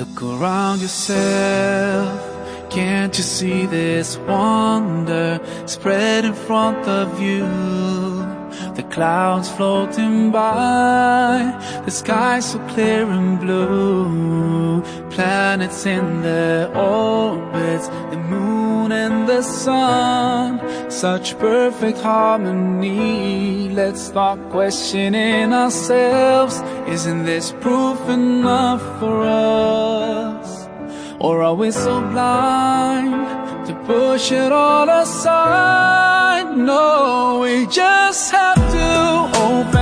Look around yourself, can't you see this wonder spread in front of you? The clouds floating by, the sky so clear and blue. Planets in their orbits, the moon and the sun. Such perfect harmony. Let's start questioning ourselves. Isn't this proof enough for us? Or are we so blind to push it all aside? No, we just have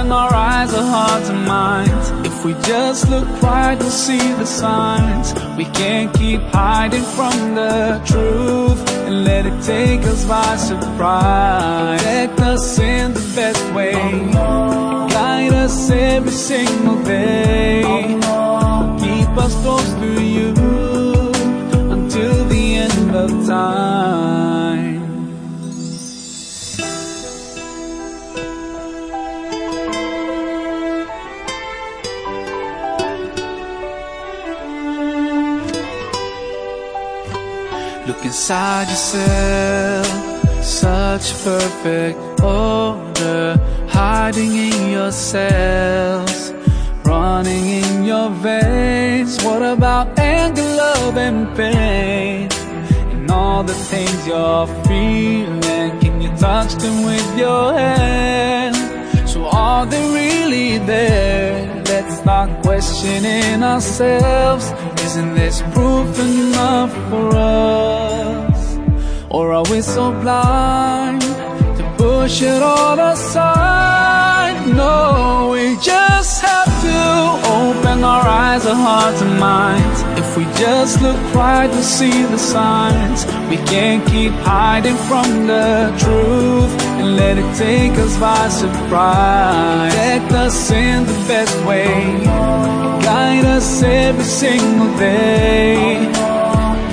open our eyes, our hearts and minds. If we just look right, we'll see the signs. We can't keep hiding from the truth and let it take us by surprise. Protect us in the best way, guide us every single day. Keep us close to you Look inside yourself, such perfect order, hiding in your cells, running in your veins. What about anger, love, and pain? And all the things you're feeling, can you touch them with your hand? So are they really there? Start questioning ourselves. Isn't this proof enough for us? Or are we so blind to push it all aside? No, we just have to open our eyes, our hearts and minds. If we just look right, we'll see the signs. We can't keep hiding from the truth and let it take us by surprise. Protect us in best way, guide us every single day.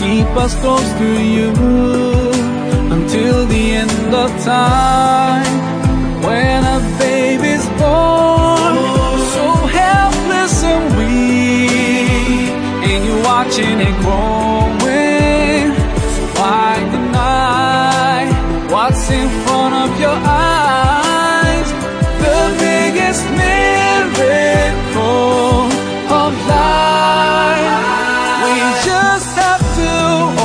Keep us close to you until the end of time. When a baby's born, so helpless and weak, and you're watching it growing. So why deny what's in front of your eyes? The biggest of. We just have to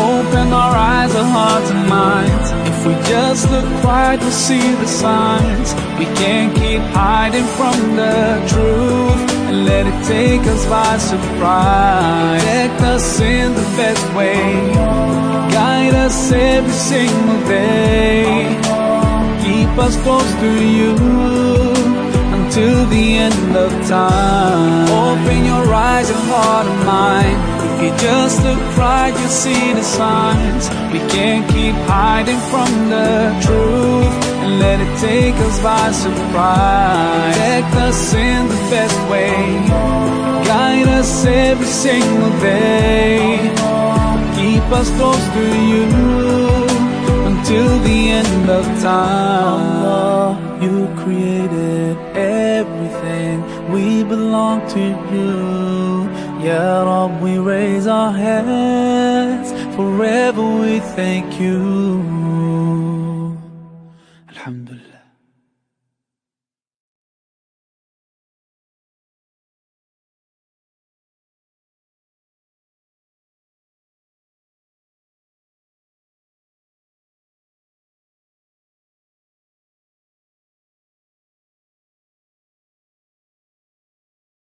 open our eyes, our hearts and minds. If we just look right, we'll see the signs. We can't keep hiding from the truth and let it take us by surprise. Protect us in the best way, guide us every single day. Keep us close to you until the end of time. Open your eyes and heart and mind. If you just look right, you see the signs. We can't keep hiding from the truth and let it take us by surprise. Protect us in the best way, guide us every single day. Keep us close to you until the end of time. We belong to you. Ya Rab, we raise our hands. Forever we thank you. Alhamdulillah.